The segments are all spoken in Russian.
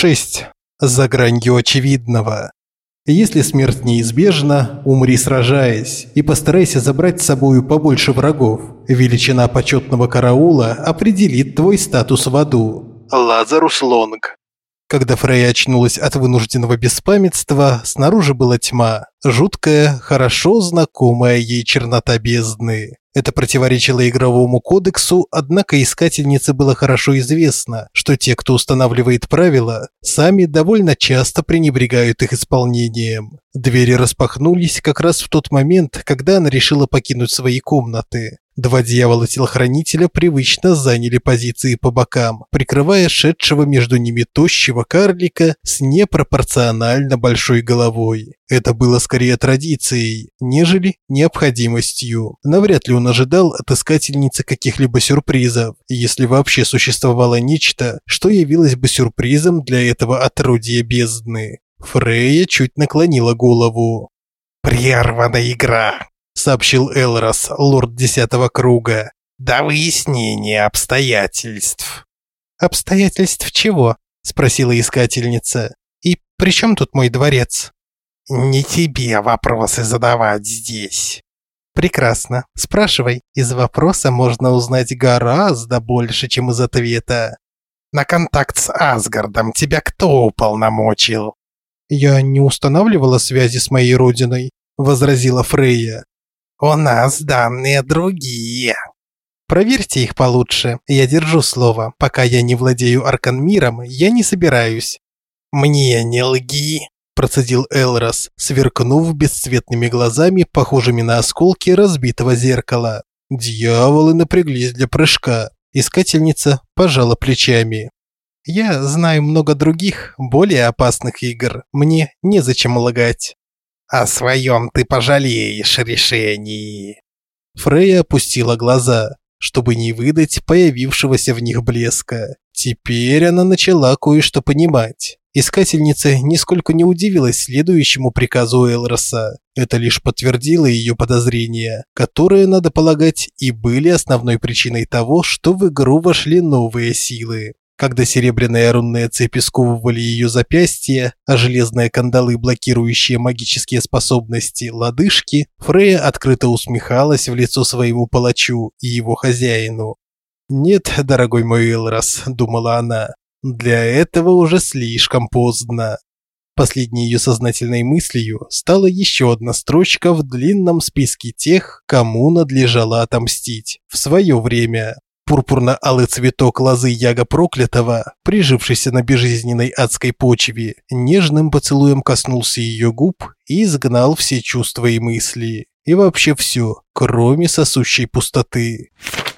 6. За гранью очевидного. Если смерть неизбежна, умри сражаясь, и постарайся забрать с собою побольше врагов. Величина почетного караула определит твой статус в аду. Лазарус Лонг. Когда Фрейя очнулась от вынужденного беспамятства, снаружи была тьма, жуткая, хорошо знакомая ей чернота бездны. Это противоречило игровому кодексу, однако искательнице было хорошо известно, что те, кто устанавливает правила, сами довольно часто пренебрегают их исполнением. Двери распахнулись как раз в тот момент, когда она решила покинуть свои комнаты. Два дьявола-телохранителя привычно заняли позиции по бокам, прикрывая шедшего между ними тощего карлика с непропорционально большой головой. Это было скорее традицией, нежели необходимостью. Навряд ли он ожидал от искательницы каких-либо сюрпризов, если вообще существовало нечто, что явилось бы сюрпризом для этого отродья бездны. Фрея чуть наклонила голову. «Прервана игра!» – сообщил Элрос, лорд десятого круга. «До выяснения обстоятельств». «Обстоятельств чего?» – спросила искательница. «И при чем тут мой дворец?» «Не тебе вопросы задавать здесь». «Прекрасно. Спрашивай. Из вопроса можно узнать гораздо больше, чем из ответа». «На контакт с Асгардом тебя кто уполномочил?» «Я не устанавливала связи с моей родиной», – возразила Фрейя. «У нас данные другие». «Проверьте их получше. Я держу слово. Пока я не владею Арканмиром, я не собираюсь». «Мне не лги», – процедил Элрос, сверкнув бесцветными глазами, похожими на осколки разбитого зеркала. Дьяволы напряглись для прыжка. Искательница пожала плечами. Я знаю много других, более опасных игр. Мне незачем лгать. О своем ты пожалеешь решении. Фрейя опустила глаза, чтобы не выдать появившегося в них блеска. Теперь она начала кое-что понимать. Искательница нисколько не удивилась следующему приказу Элроса. Это лишь подтвердило ее подозрения, которые, надо полагать, и были основной причиной того, что в игру вошли новые силы. Когда серебряные рунные цепи сковывали ее запястья, а железные кандалы, блокирующие магические способности, лодыжки, Фрея открыто усмехалась в лицо своему палачу и его хозяину. «Нет, дорогой мой Элрос», – думала она, – «для этого уже слишком поздно». Последней ее сознательной мыслью стала еще одна строчка в длинном списке тех, кому надлежало отомстить в свое время. Пурпурно-алый цветок лозы яга проклятого, прижившийся на безжизненной адской почве, нежным поцелуем коснулся ее губ и изгнал все чувства и мысли. И вообще все, кроме сосущей пустоты.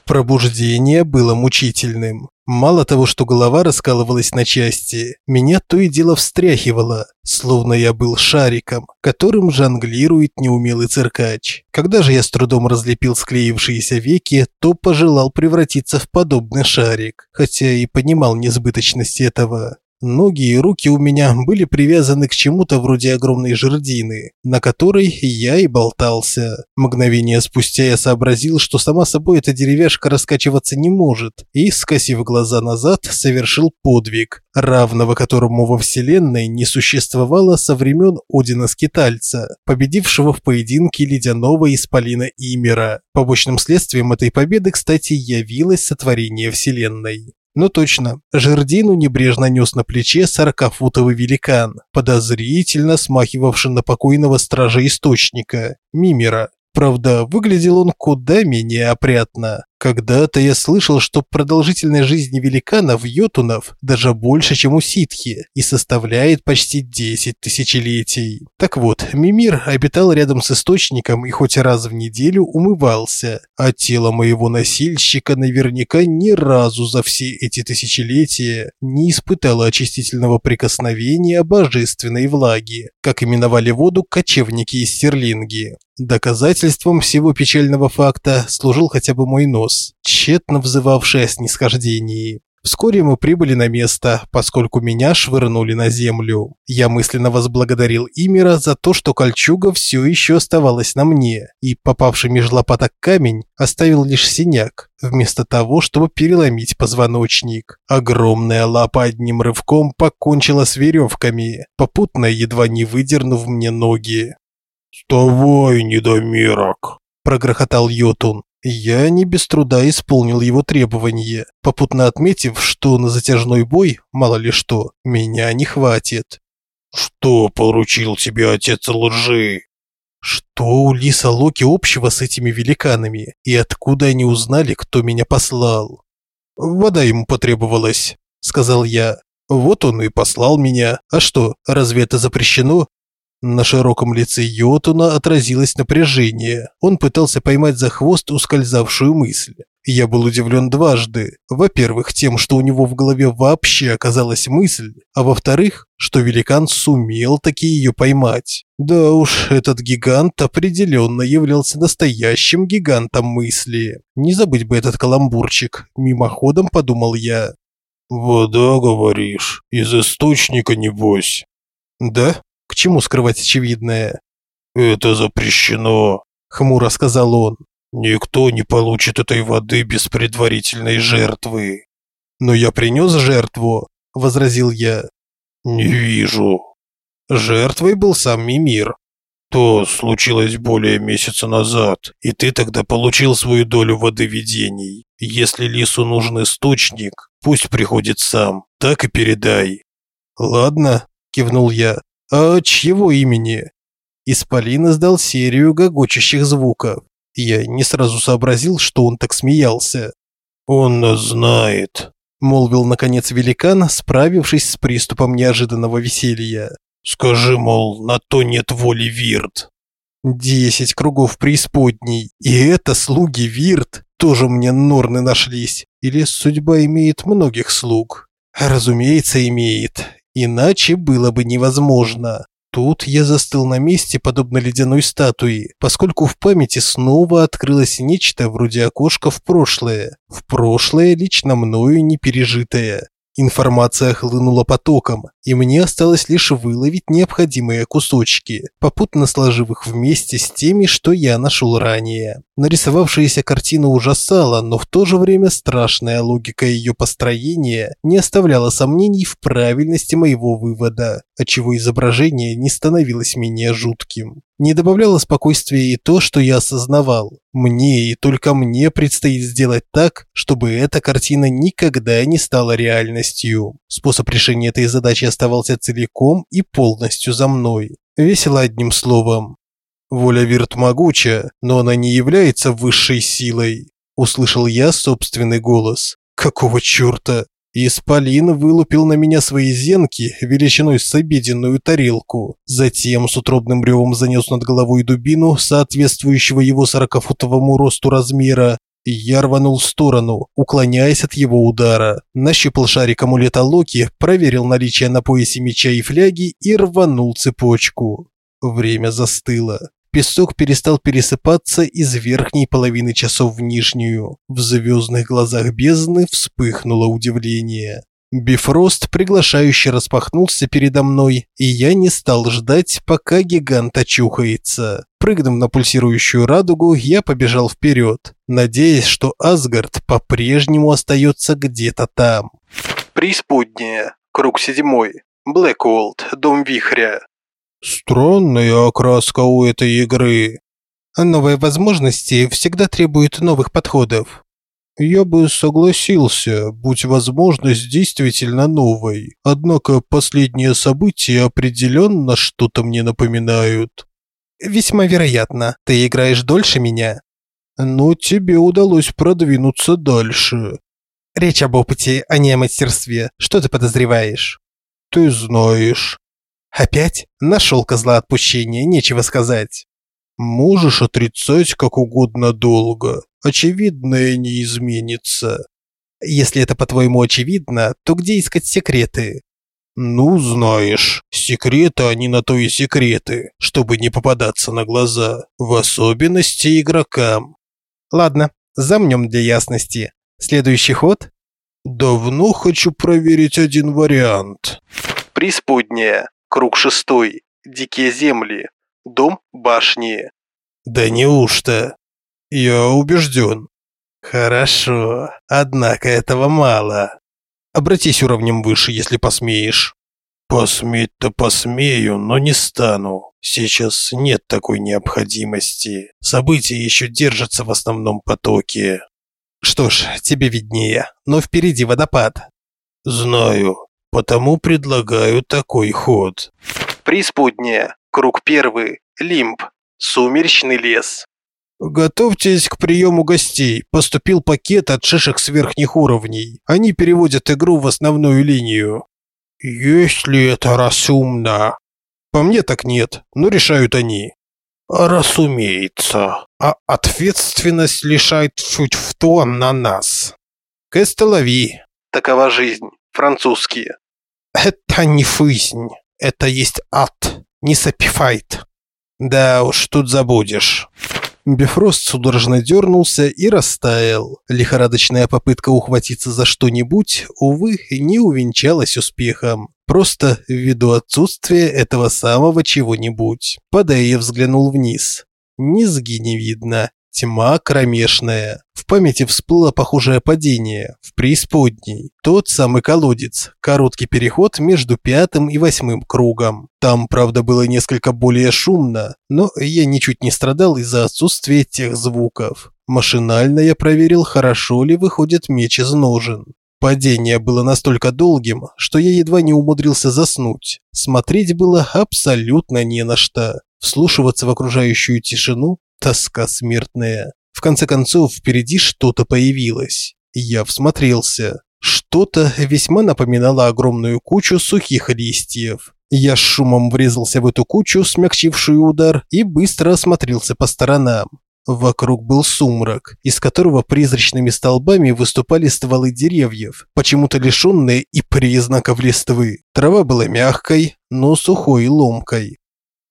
Пробуждение было мучительным. Мало того, что голова раскалывалась на части, меня то и дело встряхивало, словно я был шариком, которым жонглирует неумелый циркач. Когда же я с трудом разлепил склеившиеся веки, то пожелал превратиться в подобный шарик, хотя и понимал несбыточность этого. Ноги и руки у меня были привязаны к чему-то вроде огромной жердины, на которой я и болтался. Мгновение спустя я сообразил, что сама собой эта деревяшка раскачиваться не может, и, скосив глаза назад, совершил подвиг, равного которому во Вселенной не существовало со времен Одина-скитальца, победившего в поединке ледяного исполина Имера. Побочным следствием этой победы, кстати, явилось сотворение Вселенной. Ну точно, жердину небрежно нес на плече сорокафутовый великан, подозрительно смахивавший на покойного стража Источника, Мимера. Правда, выглядел он куда менее опрятно. Когда-то я слышал, что продолжительность жизни великанов йотунов даже больше, чем у ситхи, и составляет почти 10 тысячелетий. Так вот, Мимир обитал рядом с источником и хоть раз в неделю умывался, а тело моего носильщика наверняка ни разу за все эти тысячелетия не испытало очистительного прикосновения божественной влаги, как именовали воду кочевники и стерлинги. Доказательством всего печального факта служил хотя бы мой нос, тщетно взывавший о снисхождении. Вскоре мы прибыли на место, поскольку меня швырнули на землю. Я мысленно возблагодарил Имера за то, что кольчуга все еще оставалась на мне, и попавший меж лопаток камень оставил лишь синяк, вместо того, чтобы переломить позвоночник. Огромная лапа одним рывком покончила с веревками, попутно едва не выдернув мне ноги. «Вставай, недомерок!» – прогрохотал Йотун. Я не без труда исполнил его требования, попутно отметив, что на затяжной бой, мало ли что, меня не хватит. «Что поручил тебе отец лжи?» Что у Лиса Локи общего с этими великанами, и откуда они узнали, кто меня послал? «Вода ему потребовалась», — сказал я. «Вот он и послал меня. А что, разве это запрещено? На широком лице Йотуна отразилось напряжение. Он пытался поймать за хвост ускользавшую мысль. Я был удивлен дважды. Во-первых, тем, что у него в голове вообще оказалась мысль, а во-вторых, что великан сумел таки ее поймать. Да уж, этот гигант определенно являлся настоящим гигантом мысли. Не забыть бы этот каламбурчик, мимоходом подумал я. «Вода, говоришь, из источника, небось?» «Да, к чему скрывать очевидное? Это запрещено, хмуро сказал он. Никто не получит этой воды без предварительной жертвы. Но я принес жертву, возразил я. Не вижу. Жертвой был сам Мимир. То случилось более месяца назад, и ты тогда получил свою долю воды видений. Если лису нужен источник, пусть приходит сам, так и передай. Ладно, кивнул я. «А чьего имени?» Исполин издал серию гогочащих звуков. Я не сразу сообразил, что он так смеялся. «Он нас знает», – молвил наконец великан, справившись с приступом неожиданного веселья. «Скажи, мол, на то нет воли Вирт». «Десять кругов преисподней, и это слуги Вирт, тоже мне норны нашлись. Или судьба имеет многих слуг?» «Разумеется, имеет. Иначе было бы невозможно. Тут я застыл на месте, подобно ледяной статуе, поскольку в памяти снова открылось нечто вроде окошка в прошлое. В прошлое, лично мною не пережитое. Информация хлынула потоком, и мне осталось лишь выловить необходимые кусочки, попутно сложив их вместе с теми, что я нашел ранее. Нарисовавшаяся картина ужасала, но в то же время страшная логика ее построения не оставляла сомнений в правильности моего вывода, отчего изображение не становилось менее жутким. Не добавляло спокойствия и то, что я осознавал. Мне и только мне предстоит сделать так, чтобы эта картина никогда не стала реальностью. Способ решения этой задачи оставался целиком и полностью за мной. Весело одним словом. Воля Вирт могуча, но она не является высшей силой. Услышал я собственный голос. Какого чёрта? Исполин вылупил на меня свои зенки величиной с обеденную тарелку. Затем с утробным ревом занес над головой дубину, соответствующего его сорокафутовому росту размера, и я рванул в сторону, уклоняясь от его удара. Нащупал шарик амулета Локи, проверил наличие на поясе меча и фляги и рванул цепочку. Время застыло. Песок перестал пересыпаться из верхней половины часов в нижнюю. В звездных глазах бездны вспыхнуло удивление. Бифрост приглашающе распахнулся передо мной, и я не стал ждать, пока гигант очухается. Прыгнув на пульсирующую радугу, я побежал вперед, надеясь, что Асгард по-прежнему остается где-то там. Преисподняя. Круг седьмой. Блэкволд. Дом вихря. Странная окраска у этой игры. Новые возможности всегда требуют новых подходов. Я бы согласился, будь возможность действительно новой. Однако последние события определенно что-то мне напоминают. Весьма вероятно. Ты играешь дольше меня. Но тебе удалось продвинуться дальше. Речь об опыте, а не о мастерстве. Что ты подозреваешь? Ты знаешь. Опять? Нашел козла отпущения, нечего сказать. Можешь отрицать как угодно долго. Очевидное не изменится. Если это по-твоему очевидно, то где искать секреты? Ну, знаешь, секреты они на то и секреты, чтобы не попадаться на глаза, в особенности игрокам. Ладно, замнем для ясности. Следующий ход? Давно хочу проверить один вариант. Преисподняя. Круг шестой. Дикие земли. Дом башни. Да неужто? Я убежден. Хорошо, однако этого мало. Обратись уровнем выше, если посмеешь. Посметь-то посмею, но не стану. Сейчас нет такой необходимости. События еще держатся в основном потоке. Что ж, тебе виднее, но впереди водопад. Знаю, потому предлагаю такой ход. Преисподняя. Круг первый. Лимб. Сумеречный лес. Готовьтесь к приему гостей. Поступил пакет от шишек с верхних уровней. Они переводят игру в основную линию. Если это разумно? По мне так нет, но решают они. Разумеется. А ответственность лишает чуть в то на нас. Кэстелови. Такова жизнь. Французские. Это не жизнь. Это есть ад. Не сапифайт. Да уж, тут забудешь. Бифрост судорожно дернулся и растаял. Лихорадочная попытка ухватиться за что-нибудь, увы, не увенчалась успехом. Просто ввиду отсутствия этого самого чего-нибудь. Падая, взглянул вниз. Низги не видно, Тьма кромешная. В памяти всплыло похожее падение в преисподней. Тот самый колодец, короткий переход между пятым и восьмым кругом. Там, правда, было несколько более шумно, но я ничуть не страдал из-за отсутствия тех звуков. Машинально я проверил, хорошо ли выходит меч из ножен. Падение было настолько долгим, что я едва не умудрился заснуть. Смотреть было абсолютно не на что. Вслушиваться в окружающую тишину Тоска смертная. В конце концов, впереди что-то появилось. Я всмотрелся. Что-то весьма напоминало огромную кучу сухих листьев. Я с шумом врезался в эту кучу, смягчившую удар, и быстро осмотрелся по сторонам. Вокруг был сумрак, из которого призрачными столбами выступали стволы деревьев, почему-то лишенные и признаков листвы. Трава была мягкой, но сухой и ломкой.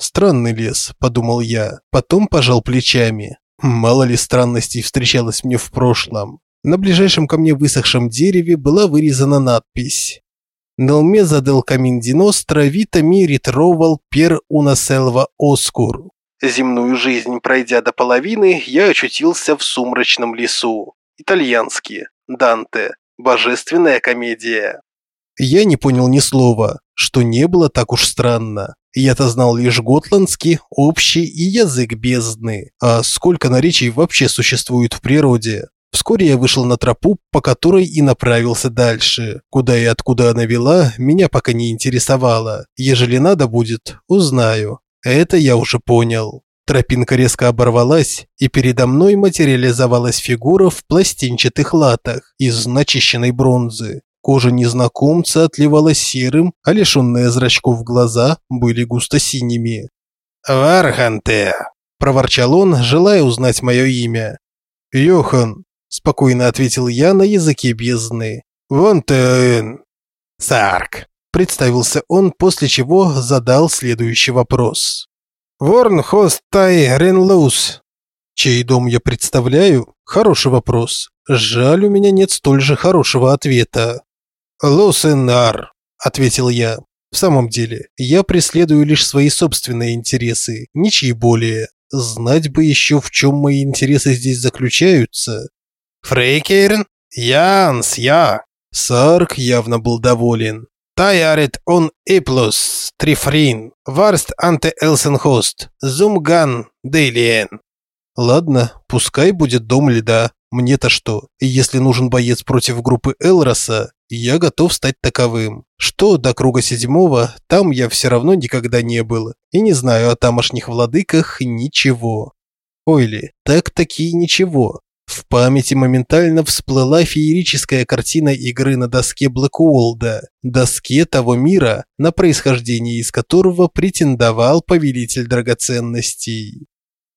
Странный лес, подумал я, потом пожал плечами. Мало ли странностей встречалось мне в прошлом. На ближайшем ко мне высохшем дереве была вырезана надпись «Нелмеза дел камин диностра вита ми ретровал пер уна селва оскур». Земную жизнь пройдя до половины, я очутился в сумрачном лесу. Итальянский. Данте. Божественная комедия. Я не понял ни слова, что не было так уж странно. Я-то знал лишь готландский, общий и язык бездны. А сколько наречий вообще существует в природе? Вскоре я вышел на тропу, по которой и направился дальше. Куда и откуда она вела, меня пока не интересовало. Ежели надо будет, узнаю. Это я уже понял. Тропинка резко оборвалась, и передо мной материализовалась фигура в пластинчатых латах из начищенной бронзы. Кожа незнакомца отливала серым, а лишенные зрачков глаза были густо-синими. «Варханте!» – проворчал он, желая узнать мое имя. «Йохан!» – спокойно ответил я на языке бездны. «Вантен!» «Сарк!» – представился он, после чего задал следующий вопрос. «Ворн хостай ренлус!» Чей дом я представляю? Хороший вопрос. Жаль, у меня нет столь же хорошего ответа. «Лусенар», – ответил я. «В самом деле, я преследую лишь свои собственные интересы, ничьи более. Знать бы еще, в чем мои интересы здесь заключаются». «Фрейкерн? Янс, я!» Сарк явно был доволен. «Таярит он иплус, трифрин, варст анте элсенхост, зумган дейлиен». Ладно, пускай будет дом льда. Мне-то что? Если нужен боец против группы Элроса, я готов стать таковым. Что до круга седьмого, там я все равно никогда не был. И не знаю о тамошних владыках ничего. Ойли, так-таки ничего. В памяти моментально всплыла феерическая картина игры на доске Блэкуолда, доске того мира, на происхождение из которого претендовал повелитель драгоценностей.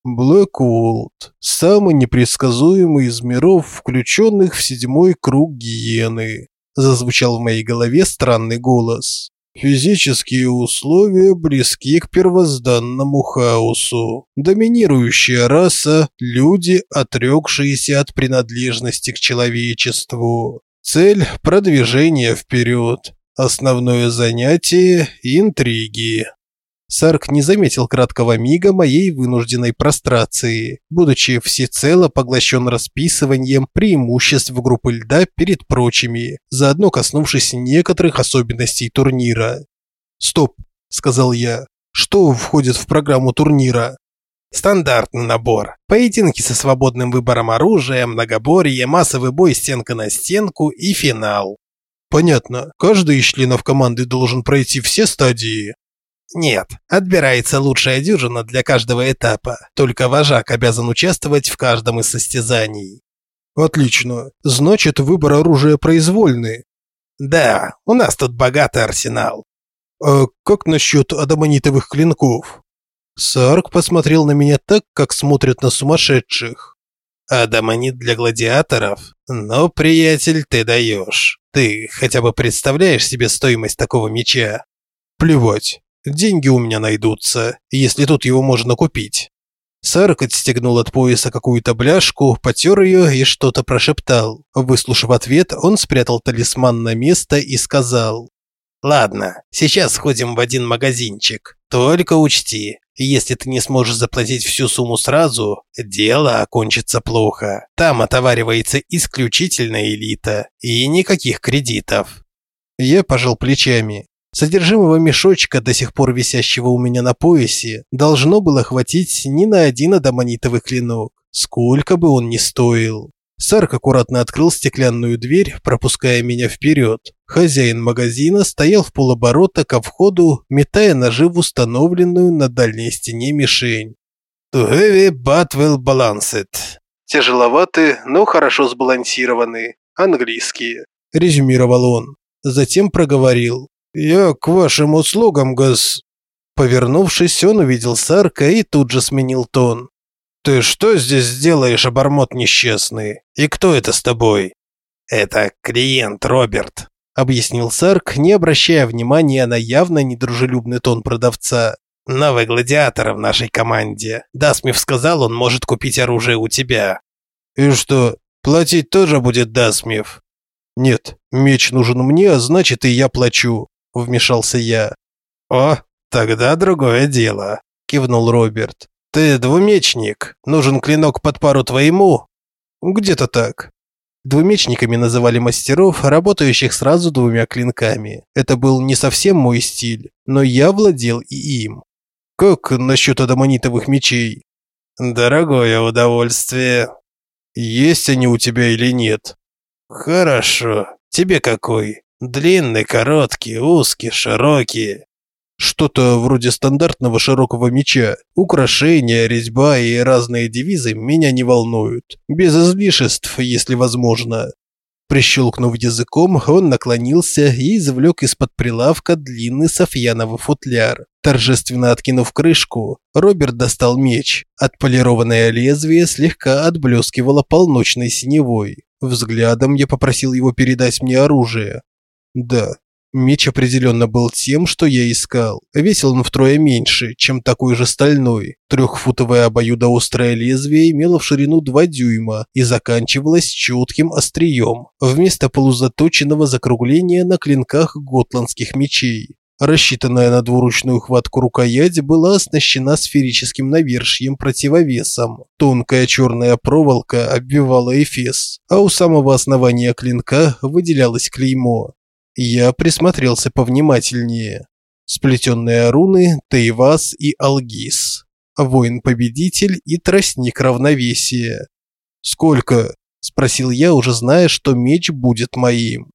Блэкволд – самый непредсказуемый из миров, включенных в седьмой круг гиены. Зазвучал в моей голове странный голос. Физические условия близки к первозданному хаосу. Доминирующая раса – люди, отрекшиеся от принадлежности к человечеству. Цель – продвижение вперед. Основное занятие – интриги. Сарк не заметил краткого мига моей вынужденной прострации, будучи всецело поглощен расписыванием преимуществ группы льда перед прочими, заодно коснувшись некоторых особенностей турнира. «Стоп», – сказал я, – «что входит в программу турнира?» Стандартный набор. Поединки со свободным выбором оружия, многоборье, массовый бой стенка на стенку и финал. Понятно. Каждый из членов команды должен пройти все стадии. Нет, отбирается лучшая дюжина для каждого этапа. Только вожак обязан участвовать в каждом из состязаний. Отлично. Значит, выбор оружия произвольный. Да, у нас тут богатый арсенал. А как насчет адамонитовых клинков? Сарк посмотрел на меня так, как смотрят на сумасшедших. «Адамонит для гладиаторов? Но, приятель, ты даешь. Ты хотя бы представляешь себе стоимость такого меча?» «Плевать. Деньги у меня найдутся, если тут его можно купить». Сарк отстегнул от пояса какую-то бляшку, потер ее и что-то прошептал. Выслушав ответ, он спрятал талисман на место и сказал. «Ладно, сейчас сходим в один магазинчик. Только учти, если ты не сможешь заплатить всю сумму сразу, дело окончится плохо. Там отоваривается исключительно элита и никаких кредитов. Я пожал плечами. Содержимого мешочка, до сих пор висящего у меня на поясе, должно было хватить ни на один адамонитовый клинок, сколько бы он ни стоил. Сарк аккуратно открыл стеклянную дверь, пропуская меня вперед. Хозяин магазина стоял в полоборота ко входу, метая ножи в установленную на дальней стене мишень. «To heavy but well balanced». «Тяжеловаты, но хорошо сбалансированы. Английские», – резюмировал он. Затем проговорил. «Я к вашим услугам, гос...» Повернувшись, он увидел Сарка и тут же сменил тон. «Ты что здесь делаешь, обормот несчастный? И кто это с тобой?» «Это клиент Роберт», – объяснил Сарк, не обращая внимания на явно недружелюбный тон продавца. «Новый гладиатор в нашей команде. Дасмив сказал, он может купить оружие у тебя». «И что, платить тоже будет Дасмив?» «Нет, меч нужен мне, а значит и я плачу», – вмешался я. «О, тогда другое дело», – кивнул Роберт. «Ты двумечник. Нужен клинок под пару твоему?» «Где-то так». Двумечниками называли мастеров, работающих сразу двумя клинками. Это был не совсем мой стиль, но я владел и им. «Как насчет адамонитовых мечей?» «Дорогое удовольствие». «Есть они у тебя или нет?» «Хорошо. Тебе какой? Длинный, короткий, узкий, широкий?» Что-то вроде стандартного широкого меча. Украшения, резьба и разные девизы меня не волнуют. Без излишеств, если возможно. Прищелкнув языком, он наклонился и извлек из-под прилавка длинный софьяновый футляр. Торжественно откинув крышку, Роберт достал меч. Отполированное лезвие слегка отблескивало полночной синевой. Взглядом я попросил его передать мне оружие. Да, Меч определенно был тем, что я искал. Весил он втрое меньше, чем такой же стальной. Трехфутовое обоюдоострое лезвие имело в ширину 2 дюйма и заканчивалось четким острием, вместо полузаточенного закругления на клинках готландских мечей. Рассчитанная на двуручную хватку рукоять была оснащена сферическим навершием противовесом. Тонкая черная проволока обвивала эфес, а у самого основания клинка выделялось клеймо. Я присмотрелся повнимательнее. Сплетенные руны Тейвас и Алгис. Воин-победитель и тростник равновесия. «Сколько?» – спросил я, уже зная, что меч будет моим.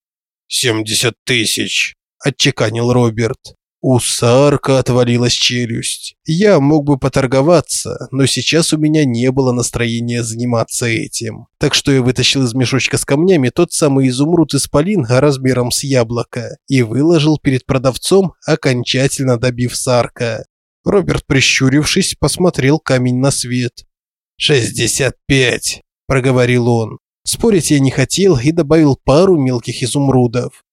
«Семьдесят тысяч», – отчеканил Роберт. У Сарка отвалилась челюсть. Я мог бы поторговаться, но сейчас у меня не было настроения заниматься этим. Так что я вытащил из мешочка с камнями тот самый изумруд-исполин размером с яблоко и выложил перед продавцом, окончательно добив Сарка. Роберт, прищурившись, посмотрел камень на свет. «Шестьдесят пять», – проговорил он. Спорить я не хотел и добавил пару мелких изумрудов.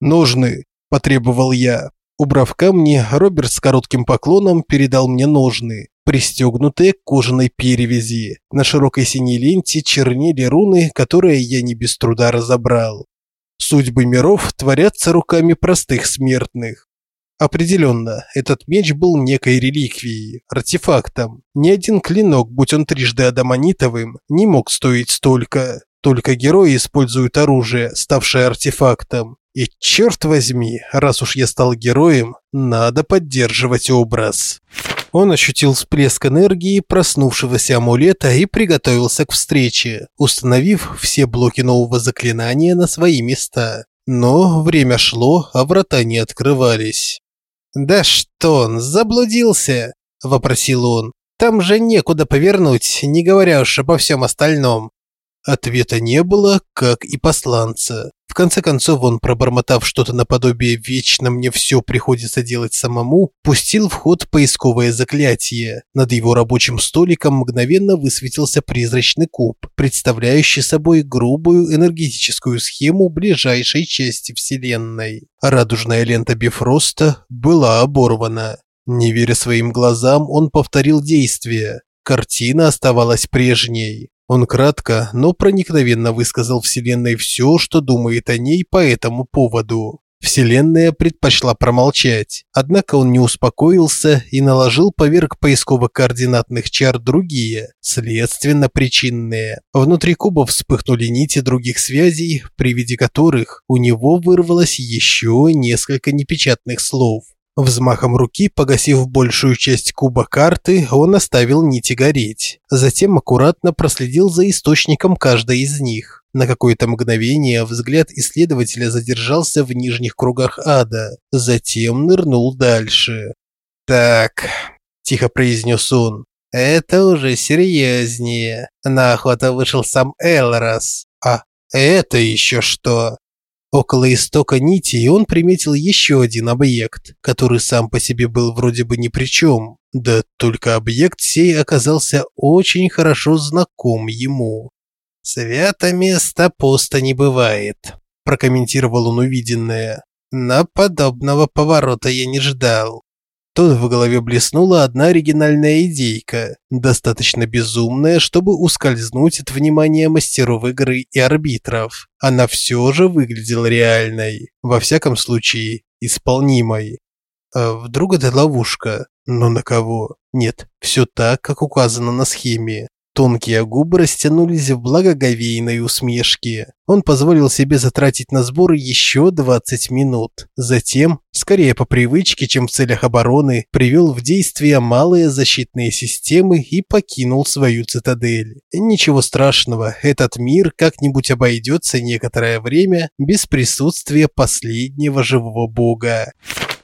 «Ножны», – потребовал я. Убрав камни, Роберт с коротким поклоном передал мне ножны, пристегнутые к кожаной перевязи. На широкой синей ленте чернели руны, которые я не без труда разобрал. Судьбы миров творятся руками простых смертных. Определенно, этот меч был некой реликвией, артефактом. Ни один клинок, будь он трижды адамонитовым, не мог стоить столько. Только герои используют оружие, ставшее артефактом. И черт возьми, раз уж я стал героем, надо поддерживать образ. Он ощутил всплеск энергии проснувшегося амулета и приготовился к встрече, установив все блоки нового заклинания на свои места. Но время шло, а врата не открывались. «Да что он, заблудился?» – вопросил он. «Там же некуда повернуть, не говоря уж обо всем остальном». Ответа не было, как и посланца. В конце концов он, пробормотав что-то наподобие «вечно мне все приходится делать самому», пустил в ход поисковое заклятие. Над его рабочим столиком мгновенно высветился призрачный куб, представляющий собой грубую энергетическую схему ближайшей части Вселенной. Радужная лента Бифроста была оборвана. Не веря своим глазам, он повторил действие. Картина оставалась прежней. Он кратко, но проникновенно высказал Вселенной все, что думает о ней по этому поводу. Вселенная предпочла промолчать, однако он не успокоился и наложил поверх поисково-координатных чар другие, следственно-причинные. Внутри куба вспыхнули нити других связей, при виде которых у него вырвалось еще несколько непечатных слов. Взмахом руки, погасив большую часть куба карты, он оставил нити гореть. Затем аккуратно проследил за источником каждой из них. На какое-то мгновение взгляд исследователя задержался в нижних кругах ада, затем нырнул дальше. «Так», – тихо произнес он, – «это уже серьезнее. На охоту вышел сам Элрос. А это еще что?» Около истока нити он приметил еще один объект, который сам по себе был вроде бы ни при чем. Да только объект сей оказался очень хорошо знаком ему. «Свято место пусто не бывает», – прокомментировал он увиденное. «Но подобного поворота я не ждал. Тут в голове блеснула одна оригинальная идейка, достаточно безумная, чтобы ускользнуть от внимания мастеров игры и арбитров. Она все же выглядела реальной, во всяком случае, исполнимой. А вдруг это ловушка? Но на кого? Нет, все так, как указано на схеме. Тонкие губы растянулись в благоговейной усмешке. Он позволил себе затратить на сборы еще 20 минут. Затем, скорее по привычке, чем в целях обороны, привел в действие малые защитные системы и покинул свою цитадель. Ничего страшного, этот мир как-нибудь обойдется некоторое время без присутствия последнего живого бога.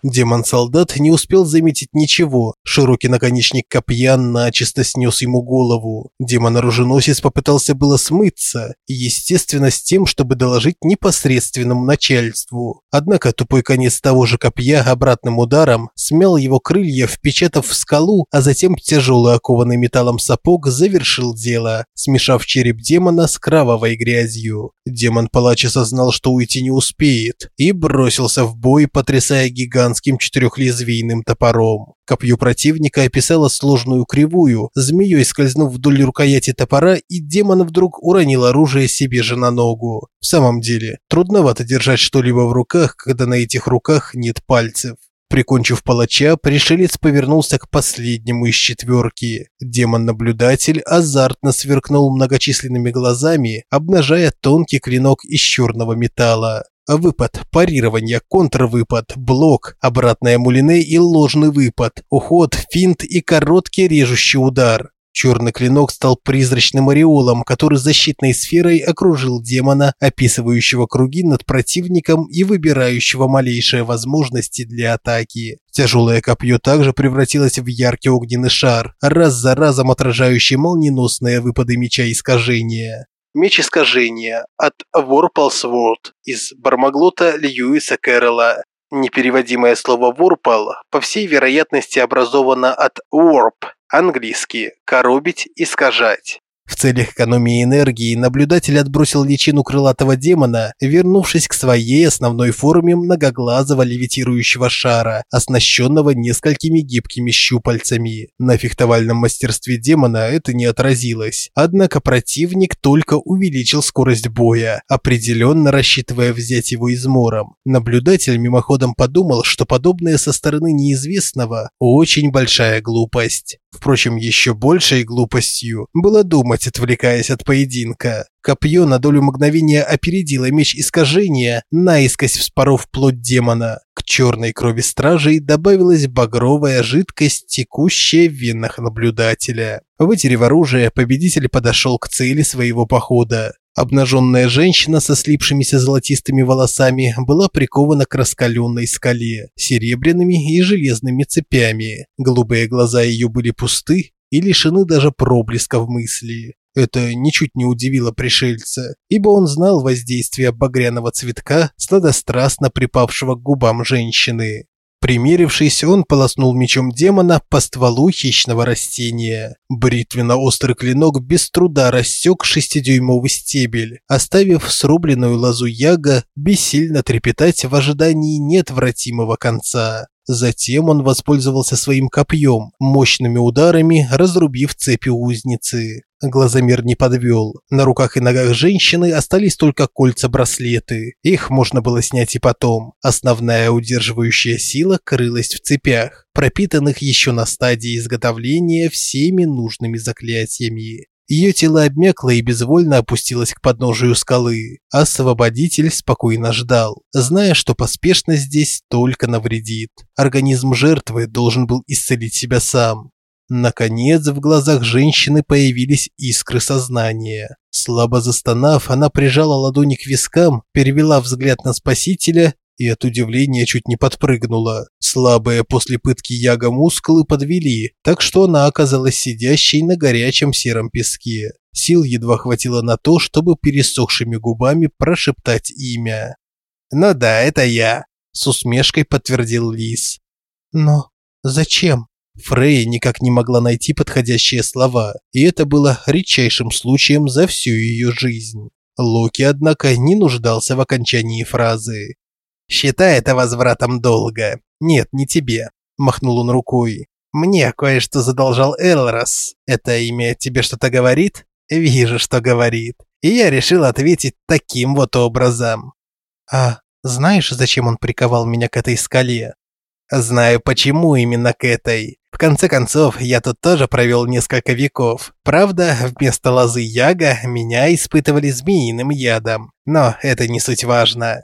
Демон-солдат не успел заметить ничего. Широкий наконечник копья начисто снес ему голову. Демон-оруженосец попытался было смыться, естественно, с тем, чтобы доложить непосредственному начальству. Однако тупой конец того же копья обратным ударом смял его крылья, впечатав в скалу, а затем тяжелый окованный металлом сапог завершил дело, смешав череп демона с кровавой грязью. Демон-палач осознал, что уйти не успеет, и бросился в бой, потрясая гигантским четырехлезвийным топором. Копье противника описало сложную кривую, змеей скользнув вдоль рукояти топора, и демон вдруг уронил оружие себе же на ногу. В самом деле, трудновато держать что-либо в руках, когда на этих руках нет пальцев. Прикончив палача, пришелец повернулся к последнему из четверки. Демон-наблюдатель азартно сверкнул многочисленными глазами, обнажая тонкий клинок из черного металла. Выпад, парирование, контрвыпад, блок, обратная мулине и ложный выпад, уход, финт и короткий режущий удар. Черный клинок стал призрачным ореолом, который защитной сферой окружил демона, описывающего круги над противником и выбирающего малейшие возможности для атаки. Тяжелое копье также превратилось в яркий огненный шар, раз за разом отражающий молниеносные выпады меча искажения. Меч искажения от World из Бармаглота Льюиса Кэрролла. Непереводимое слово «ворпал» по всей вероятности образовано от «warp» английский «коробить», «искажать». В целях экономии энергии наблюдатель отбросил личину крылатого демона, вернувшись к своей основной форме многоглазого левитирующего шара, оснащенного несколькими гибкими щупальцами. На фехтовальном мастерстве демона это не отразилось. Однако противник только увеличил скорость боя, определенно рассчитывая взять его измором. Наблюдатель мимоходом подумал, что подобное со стороны неизвестного – очень большая глупость. Впрочем, еще большей глупостью было думать, отвлекаясь от поединка. Копье на долю мгновения опередило меч искажения, наискось вспоров плоть демона. К черной крови стражей добавилась багровая жидкость, текущая в венах наблюдателя. Вытерев оружие, победитель подошел к цели своего похода. Обнаженная женщина со слипшимися золотистыми волосами была прикована к раскаленной скале, серебряными и железными цепями. Голубые глаза ее были пусты и лишены даже проблеска в мысли. Это ничуть не удивило пришельца, ибо он знал воздействие багряного цветка, сладострастно припавшего к губам женщины. Примерившись, он полоснул мечом демона по стволу хищного растения. Бритвенно-острый клинок без труда рассек шестидюймовый стебель, оставив срубленную лозу яга бессильно трепетать в ожидании неотвратимого конца. Затем он воспользовался своим копьем, мощными ударами разрубив цепи узницы. Глазомер не подвел. На руках и ногах женщины остались только кольца-браслеты. Их можно было снять и потом. Основная удерживающая сила крылась в цепях, пропитанных еще на стадии изготовления всеми нужными заклятиями. Ее тело обмякло и безвольно опустилось к подножию скалы. Освободитель спокойно ждал, зная, что поспешность здесь только навредит. Организм жертвы должен был исцелить себя сам. Наконец, в глазах женщины появились искры сознания. Слабо застонав, она прижала ладони к вискам, перевела взгляд на спасителя и от удивления чуть не подпрыгнула. Слабые после пытки яга мускулы подвели, так что она оказалась сидящей на горячем сером песке. Сил едва хватило на то, чтобы пересохшими губами прошептать имя. «Ну да, это я», – с усмешкой подтвердил Лис. «Но зачем?» Фрей никак не могла найти подходящие слова, и это было редчайшим случаем за всю ее жизнь. Локи, однако, не нуждался в окончании фразы. Считай это возвратом долга. Нет, не тебе, махнул он рукой. Мне кое-что задолжал Элрос. Это имя тебе что-то говорит? Вижу, что говорит. И я решил ответить таким вот образом. А знаешь, зачем он приковал меня к этой скале? Знаю, почему именно к этой. В конце концов, я тут тоже провел несколько веков. Правда, вместо лозы яга меня испытывали змеиным ядом. Но это не суть важно.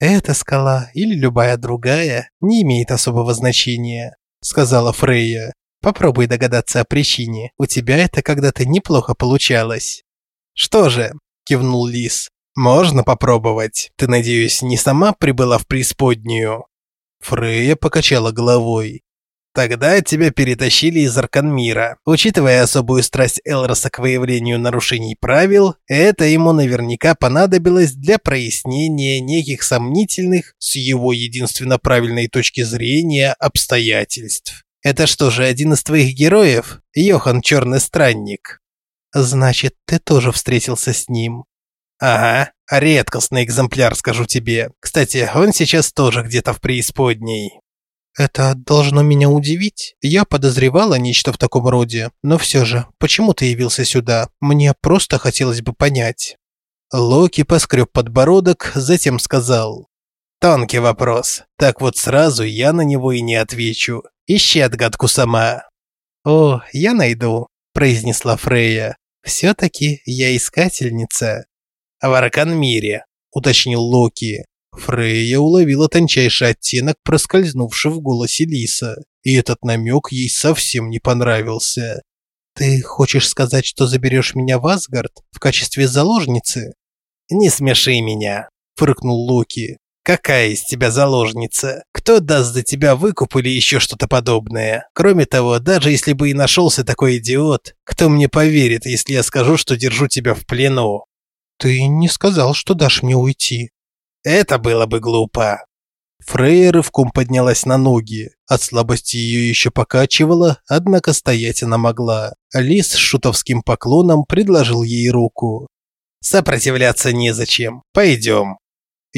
«Эта скала или любая другая не имеет особого значения», – сказала Фрейя. «Попробуй догадаться о причине. У тебя это когда-то неплохо получалось». «Что же?» – кивнул Лис. «Можно попробовать. Ты, надеюсь, не сама прибыла в преисподнюю?» Фрейя покачала головой. Тогда тебя перетащили из Арканмира. Учитывая особую страсть Элроса к выявлению нарушений правил, это ему наверняка понадобилось для прояснения неких сомнительных, с его единственно правильной точки зрения, обстоятельств. Это что же, один из твоих героев? Йохан Черный Странник. Значит, ты тоже встретился с ним. Ага, редкостный экземпляр, скажу тебе. Кстати, он сейчас тоже где-то в преисподней. Это должно меня удивить. Я подозревала нечто в таком роде, но все же, почему ты явился сюда? Мне просто хотелось бы понять. Локи поскреб подбородок, затем сказал. Тонкий вопрос. Так вот сразу я на него и не отвечу. Ищи отгадку сама. О, я найду, произнесла Фрея. Все-таки я искательница. В Арканмире, уточнил Локи. Фрейя уловила тончайший оттенок, проскользнувший в голосе Лиса, и этот намек ей совсем не понравился. «Ты хочешь сказать, что заберешь меня в Асгард в качестве заложницы?» «Не смеши меня», – фыркнул Локи. «Какая из тебя заложница? Кто даст за тебя выкуп или еще что-то подобное? Кроме того, даже если бы и нашелся такой идиот, кто мне поверит, если я скажу, что держу тебя в плену?» «Ты не сказал, что дашь мне уйти», это было бы глупо. Фрейя рывком поднялась на ноги. От слабости ее еще покачивало, однако стоять она могла. Лис с шутовским поклоном предложил ей руку. «Сопротивляться незачем. Пойдем».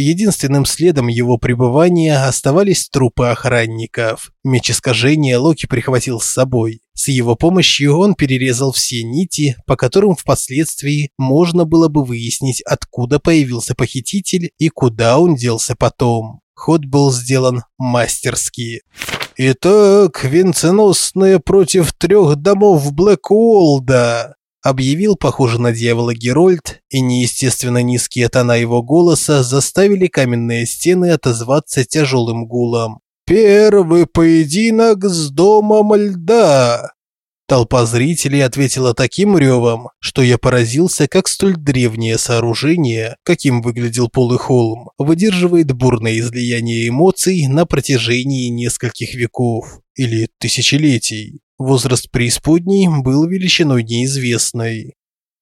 Единственным следом его пребывания оставались трупы охранников. Меч искажения Локи прихватил с собой. С его помощью он перерезал все нити, по которым впоследствии можно было бы выяснить, откуда появился похититель и куда он делся потом. Ход был сделан мастерски. «Итак, венценосные против трех домов Блэкуолда!» Объявил похоже на дьявола Герольд, и неестественно низкие тона его голоса заставили каменные стены отозваться тяжелым гулом. «Первый поединок с домом льда!» Толпа зрителей ответила таким ревом, что я поразился, как столь древнее сооружение, каким выглядел полый холм, выдерживает бурное излияние эмоций на протяжении нескольких веков или тысячелетий. Возраст преисподней был величиной неизвестной.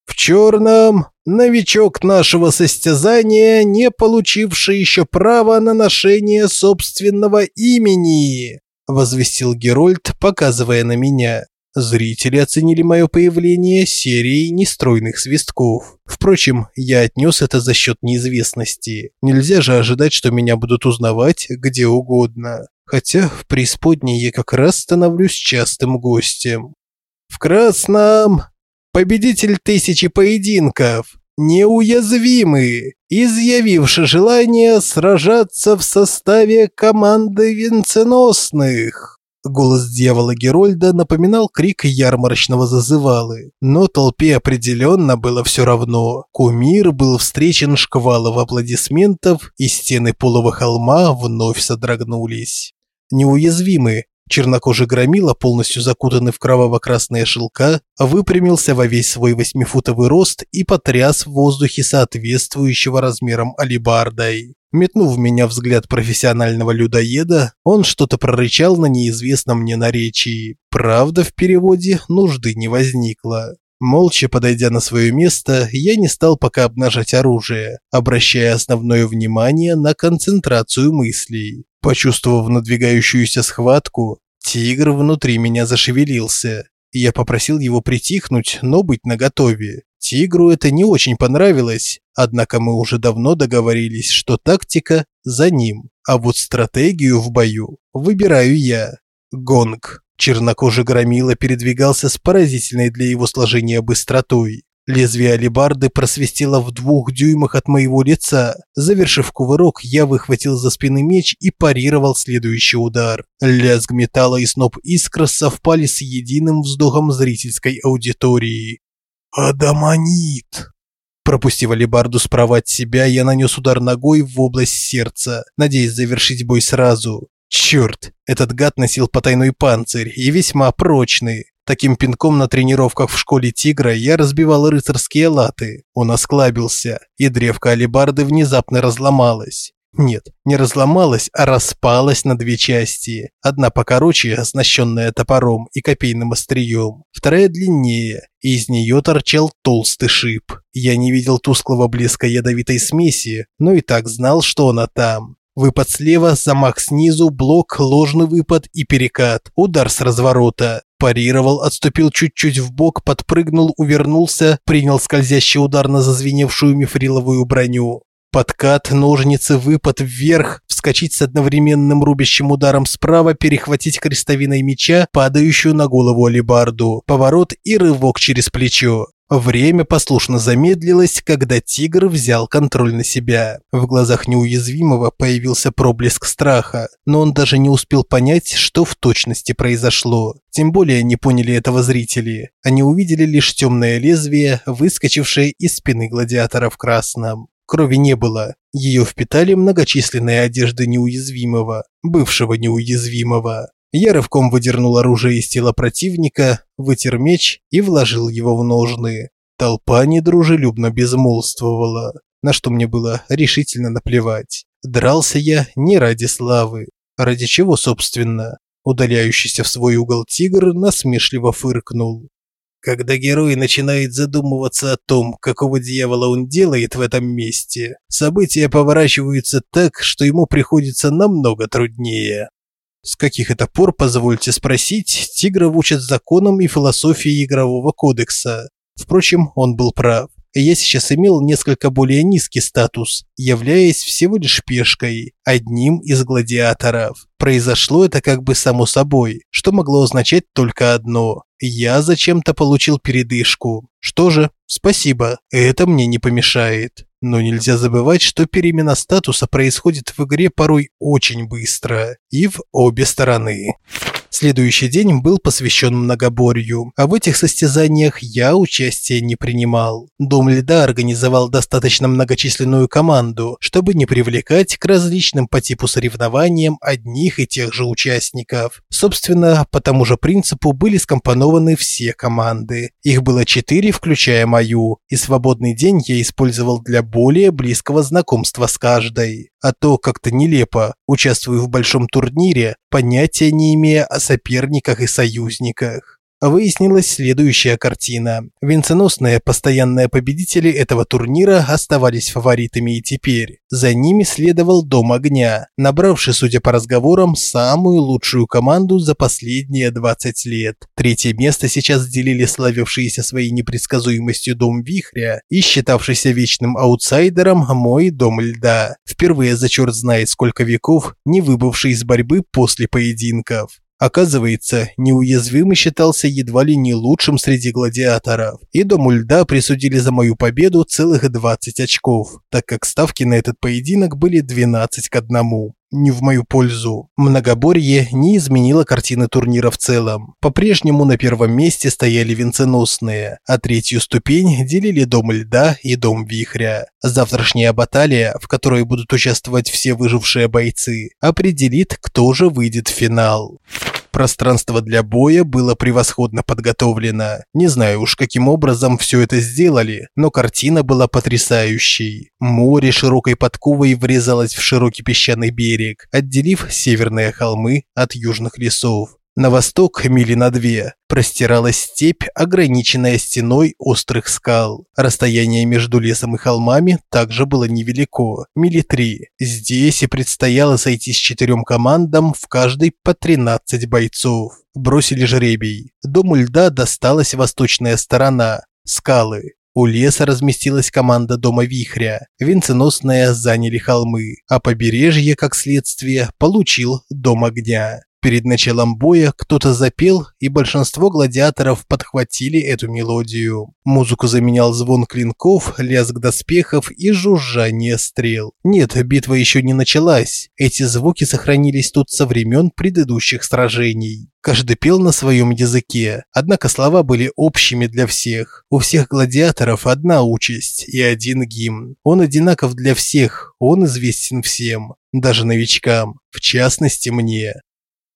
В черном новичок нашего состязания, не получивший еще права на ношение собственного имени, возвестил Герольд, показывая на меня. Зрители оценили мое появление серией нестройных свистков. Впрочем, я отнес это за счет неизвестности. Нельзя же ожидать, что меня будут узнавать где угодно хотя в преисподней я как раз становлюсь частым гостем. В красном победитель тысячи поединков, неуязвимый, изъявивший желание сражаться в составе команды венценосных. Голос дьявола Герольда напоминал крик ярмарочного зазывалы, но толпе определенно было все равно. Кумир был встречен шквалом аплодисментов, и стены полого холма вновь содрогнулись неуязвимы. Чернокожий громила, полностью закутанный в кроваво-красные шелка, выпрямился во весь свой восьмифутовый рост и потряс в воздухе соответствующего размерам алибардой. Метнув в меня взгляд профессионального людоеда, он что-то прорычал на неизвестном мне наречии. Правда, в переводе нужды не возникло. Молча подойдя на свое место, я не стал пока обнажать оружие, обращая основное внимание на концентрацию мыслей. Почувствовав надвигающуюся схватку, тигр внутри меня зашевелился. Я попросил его притихнуть, но быть наготове. Тигру это не очень понравилось, однако мы уже давно договорились, что тактика за ним, а вот стратегию в бою выбираю я. Гонг. Чернокожий громила передвигался с поразительной для его сложения быстротой. Лезвие алебарды просвистело в двух дюймах от моего лица. Завершив кувырок, я выхватил за спины меч и парировал следующий удар. Лязг металла и сноп искр совпали с единым вздохом зрительской аудитории. «Адамонит!» Пропустив алебарду справа от себя, я нанес удар ногой в область сердца, надеясь завершить бой сразу. Черт, этот гад носил потайной панцирь и весьма прочный. Таким пинком на тренировках в школе тигра я разбивал рыцарские латы. Он осклабился, и древко алебарды внезапно разломалось. Нет, не разломалась, а распалась на две части. Одна покороче, оснащенная топором и копейным острием, вторая длиннее, и из нее торчал толстый шип. Я не видел тусклого блеска ядовитой смеси, но и так знал, что она там. Выпад слева, замах снизу, блок, ложный выпад и перекат. Удар с разворота. Парировал, отступил чуть-чуть в бок, подпрыгнул, увернулся, принял скользящий удар на зазвеневшую мифриловую броню. Подкат, ножницы, выпад вверх, вскочить с одновременным рубящим ударом справа, перехватить крестовиной меча, падающую на голову алебарду, поворот и рывок через плечо. Время послушно замедлилось, когда тигр взял контроль на себя. В глазах неуязвимого появился проблеск страха, но он даже не успел понять, что в точности произошло. Тем более не поняли этого зрители. Они увидели лишь темное лезвие, выскочившее из спины гладиатора в красном. Крови не было. Ее впитали многочисленные одежды неуязвимого, бывшего неуязвимого. Я рывком выдернул оружие из тела противника, вытер меч и вложил его в ножны. Толпа недружелюбно безмолвствовала, на что мне было решительно наплевать. Дрался я не ради славы. Ради чего, собственно? Удаляющийся в свой угол тигр насмешливо фыркнул. Когда герой начинает задумываться о том, какого дьявола он делает в этом месте, события поворачиваются так, что ему приходится намного труднее. С каких это пор, позвольте спросить, тигров учат законам и философии игрового кодекса? Впрочем, он был прав я сейчас имел несколько более низкий статус, являясь всего лишь пешкой, одним из гладиаторов. Произошло это как бы само собой, что могло означать только одно. Я зачем-то получил передышку. Что же, спасибо, это мне не помешает. Но нельзя забывать, что перемена статуса происходит в игре порой очень быстро и в обе стороны. Следующий день был посвящен многоборью, а в этих состязаниях я участия не принимал. Дом льда организовал достаточно многочисленную команду, чтобы не привлекать к различным по типу соревнованиям одних и тех же участников. Собственно, по тому же принципу были скомпонованы все команды. Их было четыре, включая мою, и свободный день я использовал для более близкого знакомства с каждой а то как-то нелепо, участвую в большом турнире, понятия не имея о соперниках и союзниках выяснилась следующая картина. Венценосные постоянные победители этого турнира оставались фаворитами и теперь. За ними следовал Дом Огня, набравший, судя по разговорам, самую лучшую команду за последние 20 лет. Третье место сейчас делили славившиеся своей непредсказуемостью Дом Вихря и считавшийся вечным аутсайдером мой Дом Льда. Впервые за черт знает сколько веков, не выбывший из борьбы после поединков. Оказывается, неуязвимый считался едва ли не лучшим среди гладиаторов, и Дому Льда присудили за мою победу целых 20 очков, так как ставки на этот поединок были 12 к 1 не в мою пользу. Многоборье не изменило картины турнира в целом. По-прежнему на первом месте стояли венценосные, а третью ступень делили Дом Льда и Дом Вихря. Завтрашняя баталия, в которой будут участвовать все выжившие бойцы, определит, кто же выйдет в финал. Пространство для боя было превосходно подготовлено. Не знаю уж, каким образом все это сделали, но картина была потрясающей. Море широкой подковой врезалось в широкий песчаный берег, отделив северные холмы от южных лесов. На восток, мили на две, простиралась степь, ограниченная стеной острых скал. Расстояние между лесом и холмами также было невелико, мили три. Здесь и предстояло сойтись четырем командам, в каждой по 13 бойцов. Бросили жребий. Дому льда досталась восточная сторона, скалы. У леса разместилась команда Дома Вихря, венценосные заняли холмы, а побережье, как следствие, получил Дом Огня. Перед началом боя кто-то запел, и большинство гладиаторов подхватили эту мелодию. Музыку заменял звон клинков, лязг доспехов и жужжание стрел. Нет, битва еще не началась. Эти звуки сохранились тут со времен предыдущих сражений. Каждый пел на своем языке, однако слова были общими для всех. У всех гладиаторов одна участь и один гимн. Он одинаков для всех, он известен всем, даже новичкам, в частности мне.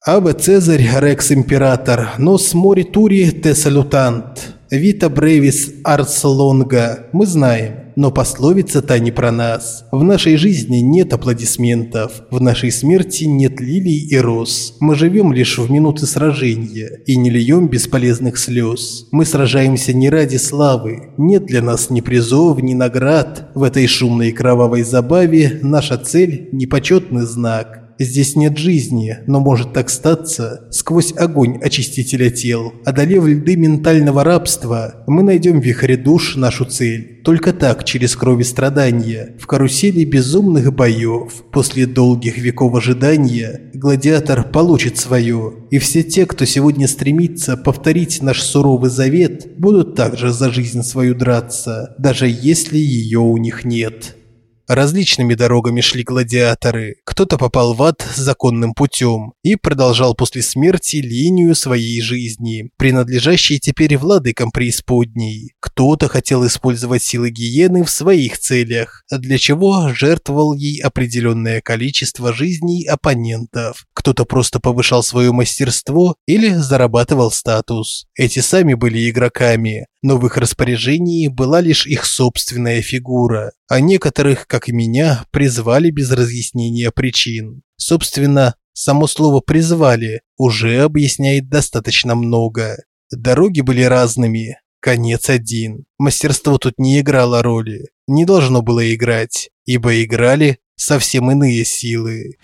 Абе Цезарь Рекс Император, нос моритури те салютант, вита бревис арс лонга, мы знаем, но пословица та не про нас. В нашей жизни нет аплодисментов, в нашей смерти нет лилий и роз. Мы живем лишь в минуты сражения и не льем бесполезных слез. Мы сражаемся не ради славы, нет для нас ни призов, ни наград. В этой шумной и кровавой забаве наша цель – непочетный знак. Здесь нет жизни, но может так статься, сквозь огонь очистителя тел, одолев льды ментального рабства, мы найдем в вихре душ нашу цель. Только так, через кровь страдания, в карусели безумных боев, после долгих веков ожидания, гладиатор получит свое, и все те, кто сегодня стремится повторить наш суровый завет, будут также за жизнь свою драться, даже если ее у них нет. Различными дорогами шли гладиаторы. Кто-то попал в ад законным путем и продолжал после смерти линию своей жизни, принадлежащей теперь владыкам преисподней. Кто-то хотел использовать силы гиены в своих целях, для чего жертвовал ей определенное количество жизней оппонентов. Кто-то просто повышал свое мастерство или зарабатывал статус. Эти сами были игроками, но в их распоряжении была лишь их собственная фигура, а некоторых, как и меня, призвали без разъяснения причин. Собственно, само слово «призвали» уже объясняет достаточно много. Дороги были разными, конец один. Мастерство тут не играло роли, не должно было играть, ибо играли совсем иные силы.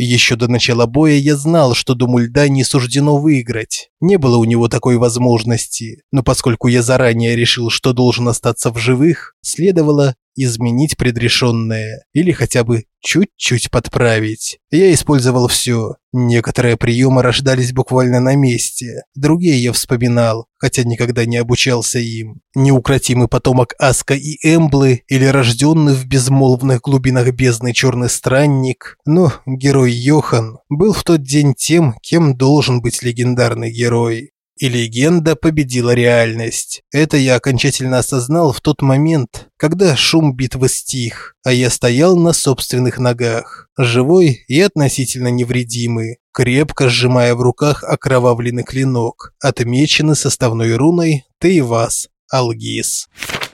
Еще до начала боя я знал, что Дому льда не суждено выиграть. Не было у него такой возможности. Но поскольку я заранее решил, что должен остаться в живых, следовало изменить предрешенное или хотя бы чуть-чуть подправить. Я использовал все. Некоторые приемы рождались буквально на месте, другие я вспоминал, хотя никогда не обучался им. Неукротимый потомок Аска и Эмблы или рожденный в безмолвных глубинах бездны черный странник, но герой Йохан был в тот день тем, кем должен быть легендарный герой и легенда победила реальность. Это я окончательно осознал в тот момент, когда шум битвы стих, а я стоял на собственных ногах, живой и относительно невредимый, крепко сжимая в руках окровавленный клинок, отмеченный составной руной Тейвас Алгис.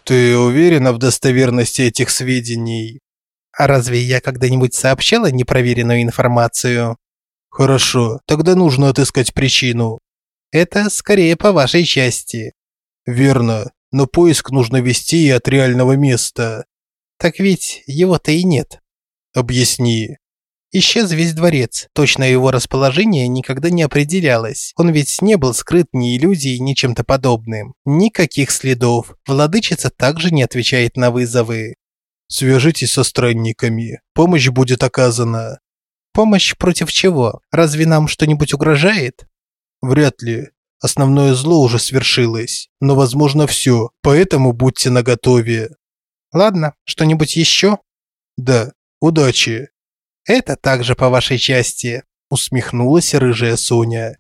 Ты уверена в достоверности этих сведений? А разве я когда-нибудь сообщала непроверенную информацию? Хорошо, тогда нужно отыскать причину. Это скорее по вашей части. Верно, но поиск нужно вести и от реального места. Так ведь его-то и нет. Объясни. Исчез весь дворец. Точное его расположение никогда не определялось. Он ведь не был скрыт ни иллюзией, ни чем-то подобным. Никаких следов. Владычица также не отвечает на вызовы. Свяжитесь со странниками. Помощь будет оказана. Помощь против чего? Разве нам что-нибудь угрожает? Вряд ли. Основное зло уже свершилось, но возможно все, поэтому будьте наготове. Ладно, что-нибудь еще? Да, удачи. Это также по вашей части, усмехнулась рыжая Соня.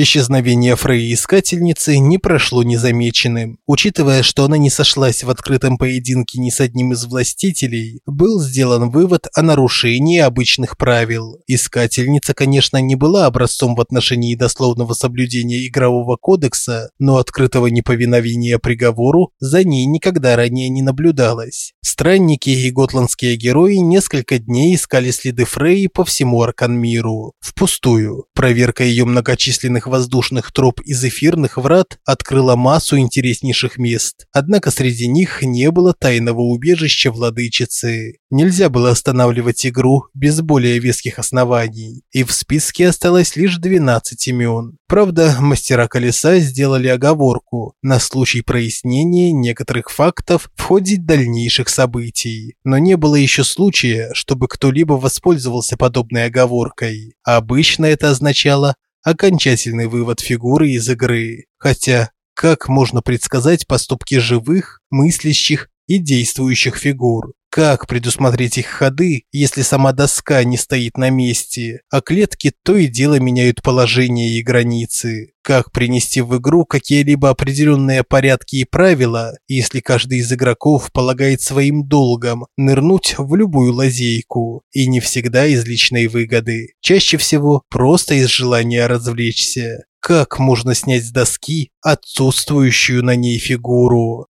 Исчезновение Фрей-искательницы не прошло незамеченным. Учитывая, что она не сошлась в открытом поединке ни с одним из властителей, был сделан вывод о нарушении обычных правил. Искательница, конечно, не была образцом в отношении дословного соблюдения игрового кодекса, но открытого неповиновения приговору за ней никогда ранее не наблюдалось. Странники и готландские герои несколько дней искали следы Фрей по всему Арканмиру. Впустую. Проверка ее многочисленных воздушных троп из эфирных врат открыла массу интереснейших мест. Однако среди них не было тайного убежища владычицы. Нельзя было останавливать игру без более веских оснований. И в списке осталось лишь 12 имен. Правда, мастера колеса сделали оговорку на случай прояснения некоторых фактов в ходе дальнейших событий. Но не было еще случая, чтобы кто-либо воспользовался подобной оговоркой. Обычно это означало окончательный вывод фигуры из игры. Хотя, как можно предсказать поступки живых, мыслящих и действующих фигур? Как предусмотреть их ходы, если сама доска не стоит на месте, а клетки то и дело меняют положение и границы? Как принести в игру какие-либо определенные порядки и правила, если каждый из игроков полагает своим долгом нырнуть в любую лазейку, и не всегда из личной выгоды, чаще всего просто из желания развлечься? Как можно снять с доски отсутствующую на ней фигуру?